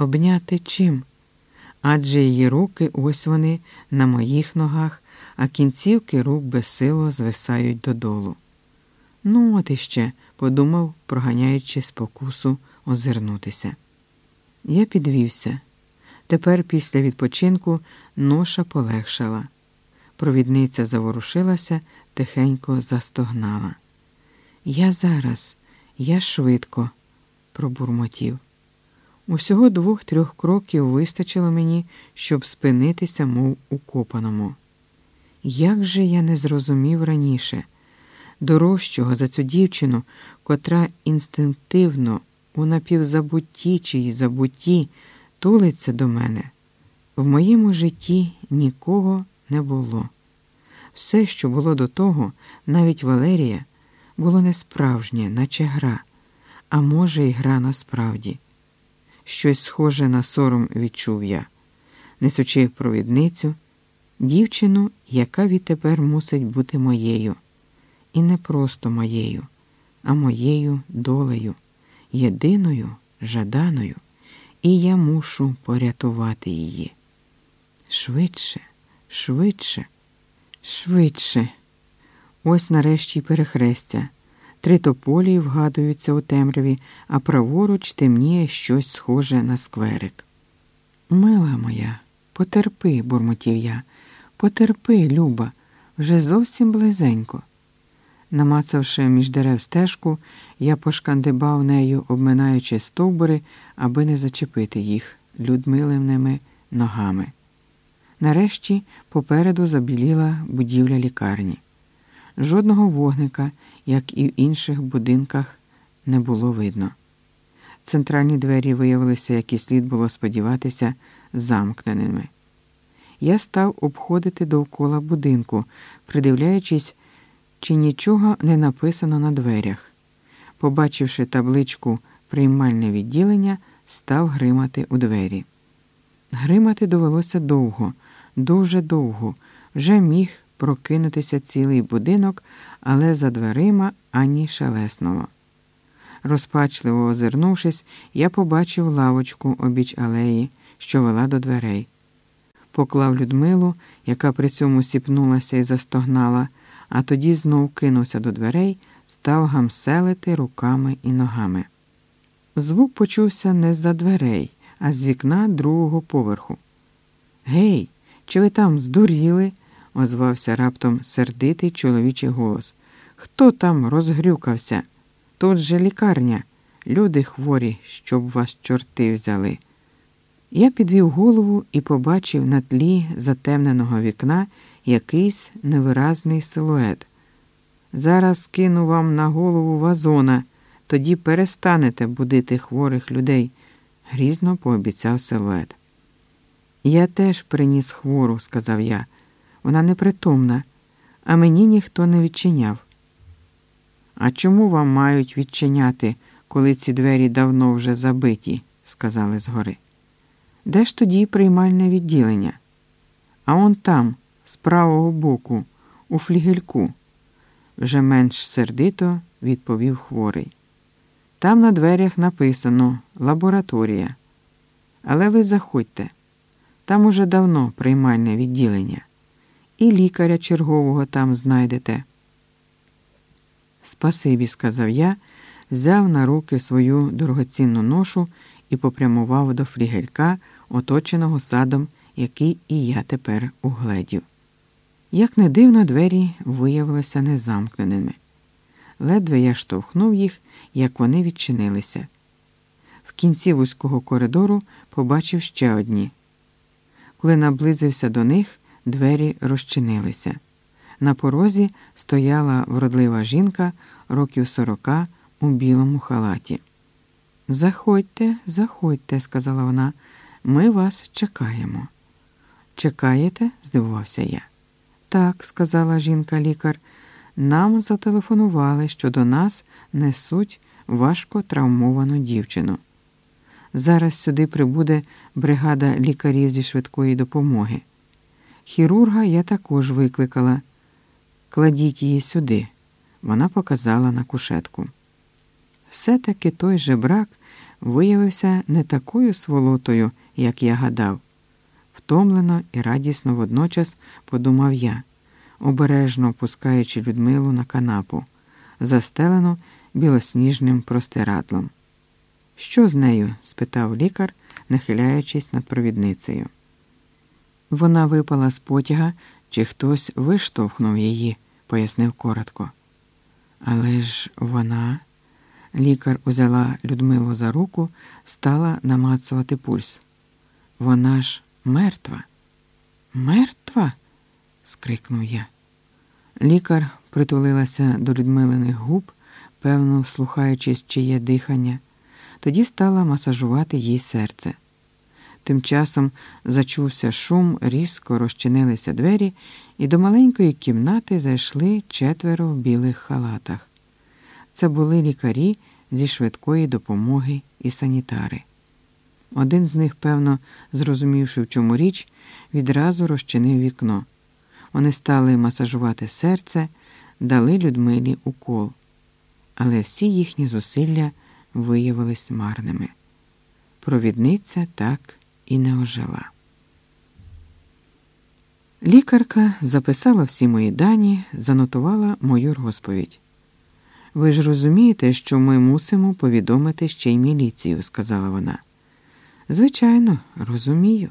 Обняти чим? Адже її руки ось вони на моїх ногах, а кінцівки рук безсило звисають додолу. Ну, от іще, подумав, проганяючи спокусу озирнутися. Я підвівся. Тепер, після відпочинку, ноша полегшала. Провідниця заворушилася, тихенько застогнала. Я зараз, я швидко, пробурмотів. Усього двох-трьох кроків вистачило мені, щоб спинитися, мов укопаному. Як же я не зрозумів раніше, дорожчого за цю дівчину, котра інстинктивно у напівзабутті чи забутті тулиться до мене, в моєму житті нікого не було. Все, що було до того, навіть Валерія, було не справжнє, наче гра, а може, й гра насправді. Щось схоже на сором відчув я, несучи провідницю, дівчину, яка відтепер мусить бути моєю, і не просто моєю, а моєю долею, єдиною жаданою, і я мушу порятувати її. Швидше, швидше, швидше. Ось нарешті перехрестя. Три тополі вгадуються у темряві, а праворуч темніє щось схоже на скверик. Мила моя, потерпи, бурмотів я, потерпи, Люба, вже зовсім близенько. Намацавши між дерев стежку, я пошкандибав нею, обминаючи стовбури, аби не зачепити їх людмиленими ногами. Нарешті попереду забіліла будівля лікарні. Жодного вогника, як і в інших будинках, не було видно. Центральні двері виявилися, як і слід було сподіватися, замкненими. Я став обходити довкола будинку, придивляючись, чи нічого не написано на дверях. Побачивши табличку приймальне відділення, став гримати у двері. Гримати довелося довго, дуже довго, вже міг прокинутися цілий будинок, але за дверима ані шелесного. Розпачливо озирнувшись, я побачив лавочку обіч алеї, що вела до дверей. Поклав Людмилу, яка при цьому сіпнулася і застогнала, а тоді знов кинувся до дверей, став гамселити руками і ногами. Звук почувся не з-за дверей, а з вікна другого поверху. Гей, чи ви там здуріли? Озвався раптом сердитий чоловічий голос. Хто там розгрюкався? Тут же лікарня, люди хворі, щоб вас чорти взяли. Я підвів голову і побачив на тлі затемненого вікна якийсь невиразний силует. Зараз кину вам на голову вазона, тоді перестанете будити хворих людей, грізно пообіцяв силует. Я теж приніс хвору, сказав я. Вона непритомна, а мені ніхто не відчиняв. А чому вам мають відчиняти, коли ці двері давно вже забиті? сказали згори. Де ж тоді приймальне відділення? А он там, з правого боку, у флігельку, вже менш сердито відповів хворий. Там на дверях написано лабораторія. Але ви заходьте, там уже давно приймальне відділення і лікаря чергового там знайдете. Спасибі, сказав я, взяв на руки свою дорогоцінну ношу і попрямував до флігелька, оточеного садом, який і я тепер угледів. Як не дивно, двері виявилися незамкненими. Ледве я штовхнув їх, як вони відчинилися. В кінці вузького коридору побачив ще одні. Коли наблизився до них, двері розчинилися. На порозі стояла вродлива жінка років сорока у білому халаті. Заходьте, заходьте, сказала вона, ми вас чекаємо. Чекаєте? здивувався я. Так, сказала жінка лікар, нам зателефонували, що до нас несуть важко травмовану дівчину. Зараз сюди прибуде бригада лікарів зі швидкої допомоги. Хірурга я також викликала. Кладіть її сюди, вона показала на кушетку. Все-таки той же брак виявився не такою сволотою, як я гадав. Втомлено і радісно водночас подумав я, обережно опускаючи Людмилу на канапу, застелену білосніжним простирадлом. Що з нею? спитав лікар, нахиляючись над провідницею. Вона випала з потяга, чи хтось виштовхнув її, пояснив коротко. Але ж вона. Лікар узяла Людмилу за руку, стала намацувати пульс. Вона ж мертва. Мертва? скрикнув я. Лікар притулилася до Людмилиних губ, певно, слухаючись, чиє дихання, тоді стала масажувати їй серце. Тим часом зачувся шум, різко розчинилися двері, і до маленької кімнати зайшли четверо в білих халатах. Це були лікарі зі швидкої допомоги і санітари. Один з них, певно, зрозумівши, в чому річ, відразу розчинив вікно. Вони стали масажувати серце, дали Людмилі укол. Але всі їхні зусилля виявились марними. Провідниця так і не ожила. Лікарка записала всі мої дані, занотувала мою розповідь. Ви ж розумієте, що ми мусимо повідомити ще й міліцію, сказала вона. Звичайно, розумію.